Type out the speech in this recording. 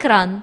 그런